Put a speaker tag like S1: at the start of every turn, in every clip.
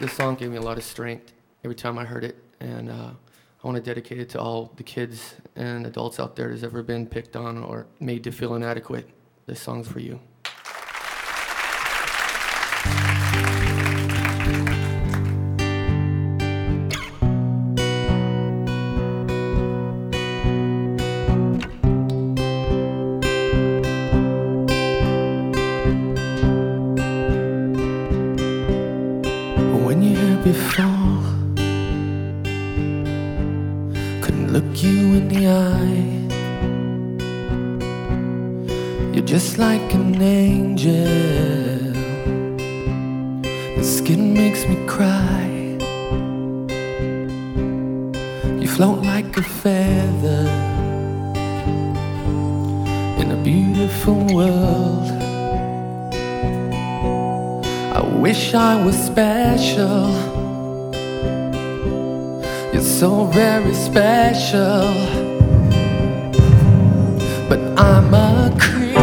S1: this song gave me a lot of strength every time I heard it, and uh, I want to dedicate it to all the kids and adults out there that's ever been picked on or made to feel inadequate. This song's for you. Before, couldn't look you in the eye. You're just like an angel. Your skin makes me cry. You float like a feather in a beautiful world. I wish I was special. You're so very special. But I'm a creep.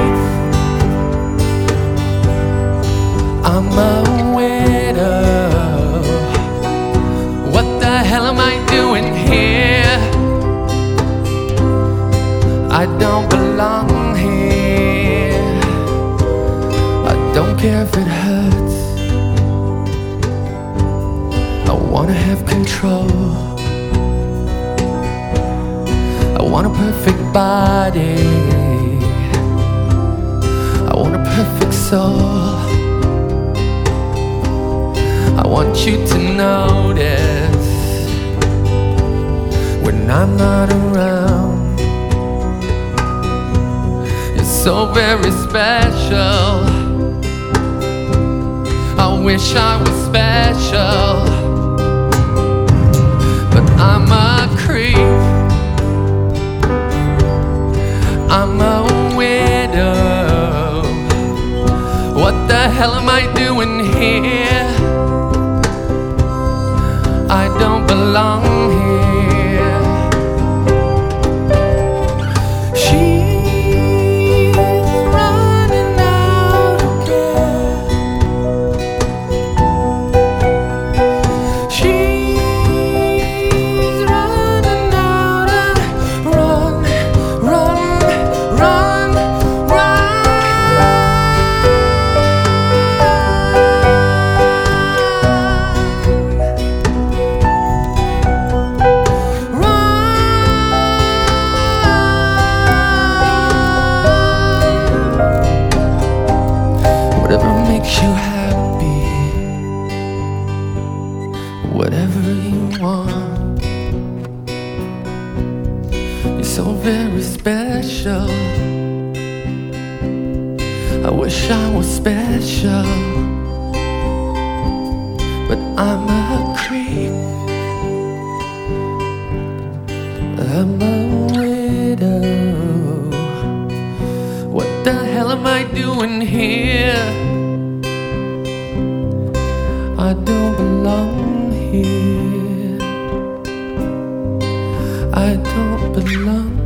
S1: I'm a widow. What the hell am I doing here? I don't belong here. I don't care if it hurts. I wanna have control. Want a perfect body. I want a perfect soul. I want you to notice when I'm not around. You're so very special. I wish I was special, hell am I doing here? I don't belong here. You happy whatever you want. You're so very special. I wish I was special, but I'm a don't belong here. I don't belong